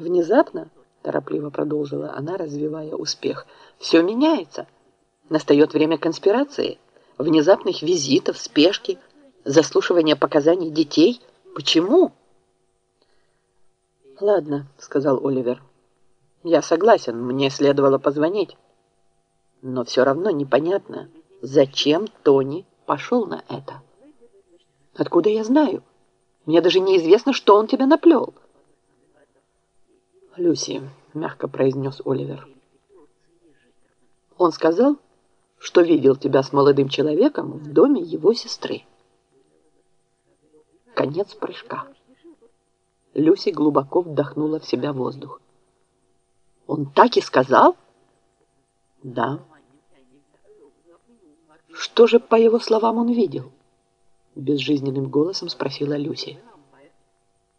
Внезапно, торопливо продолжила она, развивая успех, все меняется. Настает время конспирации, внезапных визитов, спешки, заслушивания показаний детей. Почему? Ладно, сказал Оливер. Я согласен, мне следовало позвонить. Но все равно непонятно, зачем Тони пошел на это. Откуда я знаю? Мне даже неизвестно, что он тебя наплел. Люси, мягко произнес Оливер. Он сказал, что видел тебя с молодым человеком в доме его сестры. Конец прыжка. Люси глубоко вдохнула в себя воздух. Он так и сказал? Да. Что же, по его словам, он видел? Безжизненным голосом спросила Люси.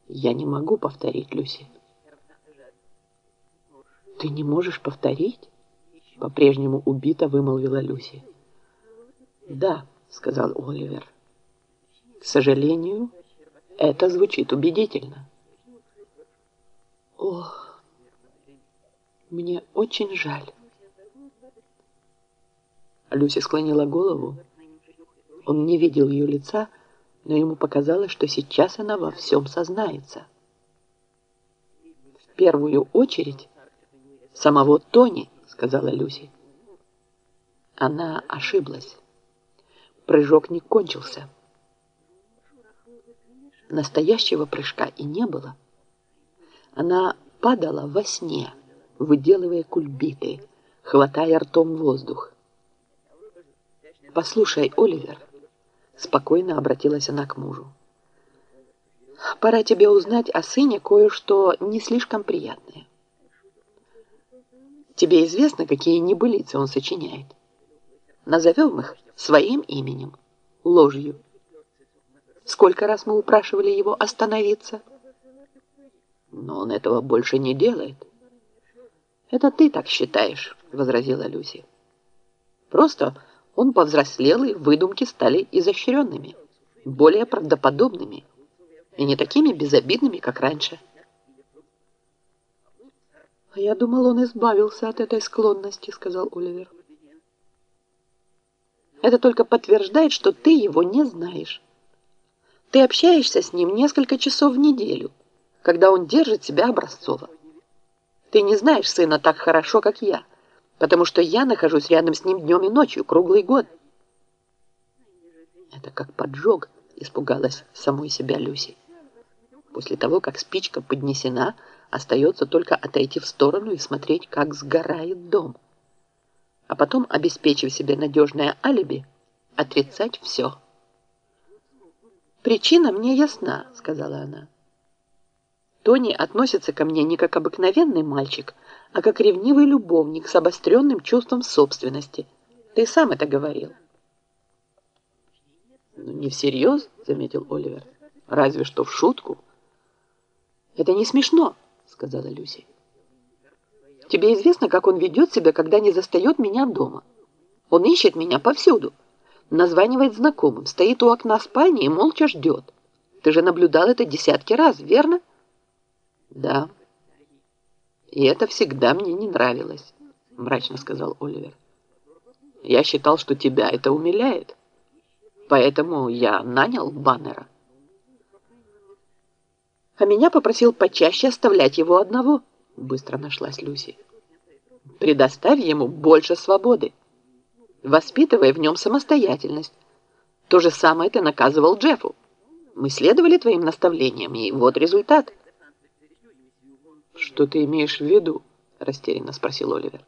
Я не могу повторить, Люси. Ты не можешь повторить? По-прежнему убито вымолвила Люси. Да, сказал Оливер. К сожалению, это звучит убедительно. Ох. Мне очень жаль. Люси склонила голову. Он не видел ее лица, но ему показалось, что сейчас она во всем сознается. В первую очередь самого Тони, сказала Люси. Она ошиблась. Прыжок не кончился. Настоящего прыжка и не было. Она падала во сне выделывая кульбиты, хватая ртом воздух. «Послушай, Оливер», — спокойно обратилась она к мужу, «пора тебе узнать о сыне кое-что не слишком приятное. Тебе известно, какие небылицы он сочиняет? Назовем их своим именем, ложью. Сколько раз мы упрашивали его остановиться?» Но он этого больше не делает. «Это ты так считаешь», — возразила Люси. «Просто он повзрослел, и выдумки стали изощренными, более правдоподобными и не такими безобидными, как раньше». «А «Я думал, он избавился от этой склонности», — сказал Оливер. «Это только подтверждает, что ты его не знаешь. Ты общаешься с ним несколько часов в неделю, когда он держит себя образцово. Ты не знаешь сына так хорошо, как я, потому что я нахожусь рядом с ним днем и ночью, круглый год. Это как поджог, испугалась самой себя Люси. После того, как спичка поднесена, остается только отойти в сторону и смотреть, как сгорает дом. А потом, обеспечив себе надежное алиби, отрицать все. «Причина мне ясна», — сказала она. Тони относится ко мне не как обыкновенный мальчик, а как ревнивый любовник с обостренным чувством собственности. Ты сам это говорил. «Ну, не всерьез», — заметил Оливер. «Разве что в шутку». «Это не смешно», — сказала Люси. «Тебе известно, как он ведет себя, когда не застает меня дома? Он ищет меня повсюду, названивает знакомым, стоит у окна спальни и молча ждет. Ты же наблюдал это десятки раз, верно?» Да. И это всегда мне не нравилось, мрачно сказал Оливер. Я считал, что тебя это умиляет. Поэтому я нанял баннера. А меня попросил почаще оставлять его одного, быстро нашлась Люси. Предоставь ему больше свободы. Воспитывай в нем самостоятельность. То же самое ты наказывал Джеффу. Мы следовали твоим наставлениям, и вот результат – «Что ты имеешь в виду?» – растерянно спросил Оливер.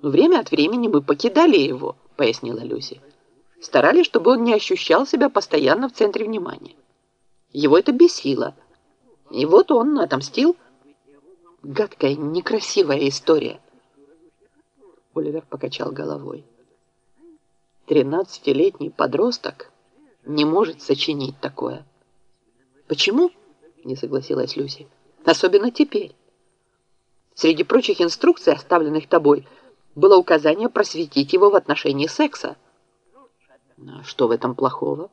«Время от времени мы покидали его», – пояснила Люси. «Старались, чтобы он не ощущал себя постоянно в центре внимания. Его это бесило. И вот он отомстил. Гадкая, некрасивая история». Оливер покачал головой. «Тринадцатилетний подросток не может сочинить такое». «Почему?» – не согласилась Люси. Особенно теперь. Среди прочих инструкций, оставленных тобой, было указание просветить его в отношении секса. Что в этом плохого?